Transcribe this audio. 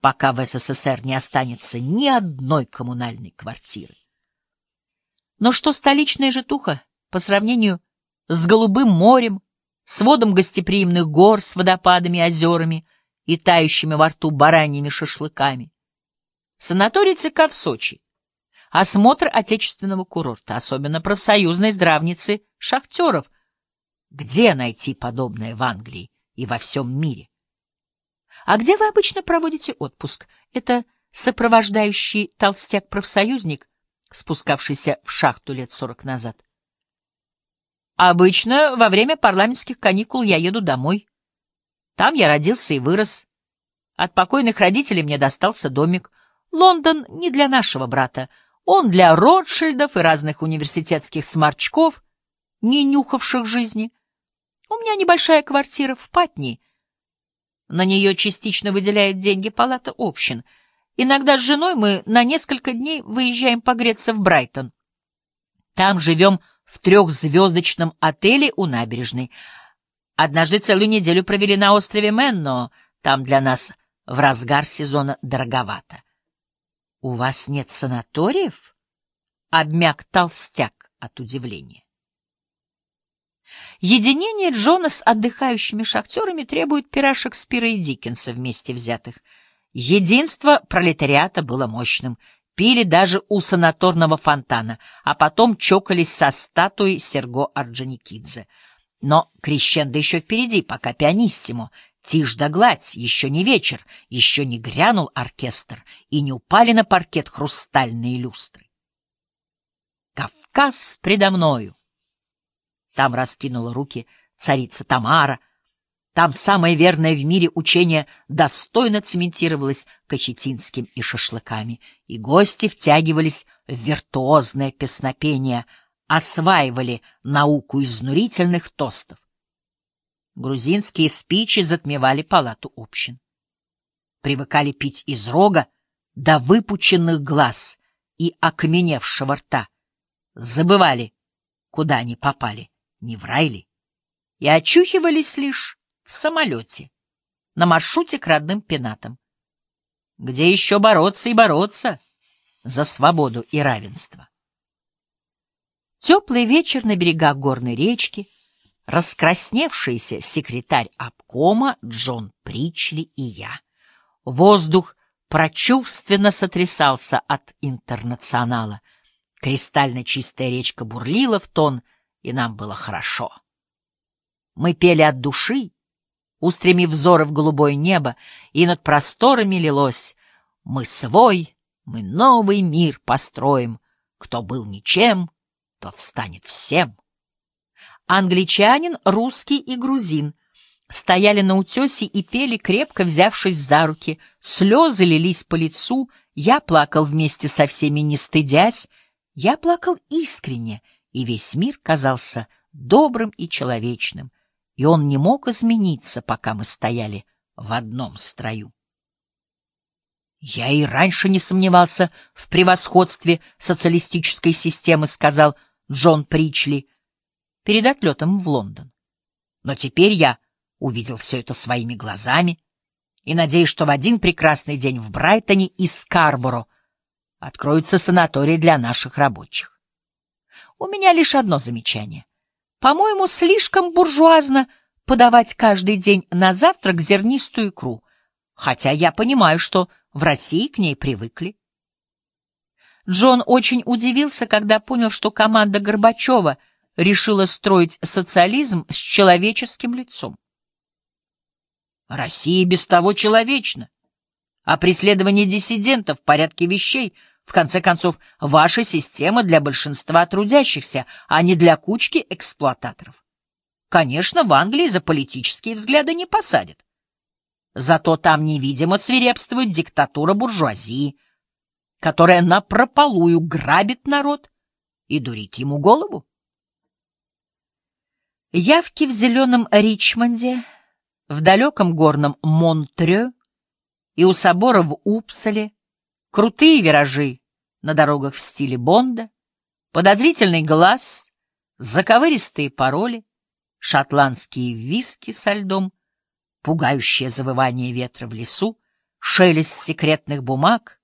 пока в СССР не останется ни одной коммунальной квартиры. Но что столичная житуха по сравнению с голубым морем, с водом гостеприимных гор с водопадами, озерами и тающими во рту бараньими шашлыками? Санаторий ЦК в Сочи. Осмотр отечественного курорта, особенно профсоюзной здравницы шахтеров. Где найти подобное в Англии и во всем мире? А где вы обычно проводите отпуск? Это сопровождающий толстяк-профсоюзник, спускавшийся в шахту лет сорок назад. Обычно во время парламентских каникул я еду домой. Там я родился и вырос. От покойных родителей мне достался домик. Лондон не для нашего брата. Он для Ротшильдов и разных университетских сморчков, не нюхавших жизни. У меня небольшая квартира в Патни. На нее частично выделяет деньги палата общин. Иногда с женой мы на несколько дней выезжаем погреться в Брайтон. Там живем в трехзвездочном отеле у набережной. Однажды целую неделю провели на острове Мэн, но там для нас в разгар сезона дороговато. — У вас нет санаториев? — обмяк толстяк от удивления. Единение Джона с отдыхающими шахтерами требует пера Шекспира и Диккенса вместе взятых. Единство пролетариата было мощным. Пили даже у санаторного фонтана, а потом чокались со статуей Серго Орджоникидзе. Но крещендо еще впереди, пока пианиссимо. Тишь да гладь, еще не вечер, еще не грянул оркестр, и не упали на паркет хрустальные люстры. Кавказ предо мною. Там раскинула руки царица Тамара. Там самое верное в мире учение достойно цементировалось кахетинским и шашлыками, и гости втягивались в виртуозное песнопение, осваивали науку изнурительных тостов. Грузинские спичи затмевали палату общин. Привыкали пить из рога до выпученных глаз и окаменевшего рта. Забывали, куда они попали не в рай ли? И очухивались лишь в самолете, на маршруте к родным пенатам. Где еще бороться и бороться за свободу и равенство? Теплый вечер на берегах горной речки, раскрасневшийся секретарь обкома Джон Причли и я. Воздух прочувственно сотрясался от интернационала. Кристально чистая речка бурлила в тон — и нам было хорошо. Мы пели от души, устремив взоры в голубое небо, и над просторами лилось «Мы свой, мы новый мир построим, кто был ничем, тот станет всем». Англичанин, русский и грузин стояли на утесе и пели, крепко взявшись за руки. Слезы лились по лицу, я плакал вместе со всеми, не стыдясь. Я плакал искренне — и весь мир казался добрым и человечным, и он не мог измениться, пока мы стояли в одном строю. «Я и раньше не сомневался в превосходстве социалистической системы», — сказал Джон Причли перед отлетом в Лондон. «Но теперь я увидел все это своими глазами и надеюсь, что в один прекрасный день в Брайтоне и Скарборо откроются санатории для наших рабочих. У меня лишь одно замечание. По-моему, слишком буржуазно подавать каждый день на завтрак зернистую икру, хотя я понимаю, что в России к ней привыкли. Джон очень удивился, когда понял, что команда Горбачева решила строить социализм с человеческим лицом. Россия без того человечна, а преследование диссидентов в порядке вещей — в конце концов, ваша система для большинства трудящихся, а не для кучки эксплуататоров. Конечно, в Англии за политические взгляды не посадят. Зато там невидимо свирепствует диктатура буржуазии, которая напропалую грабит народ и дурит ему голову. Явки в зеленом Ричмонде, в далеком горном Монтрё и у собора в Упсале крутые виражи на дорогах в стиле Бонда, подозрительный глаз, заковыристые пароли, шотландские виски со льдом, пугающее завывание ветра в лесу, шелест секретных бумаг,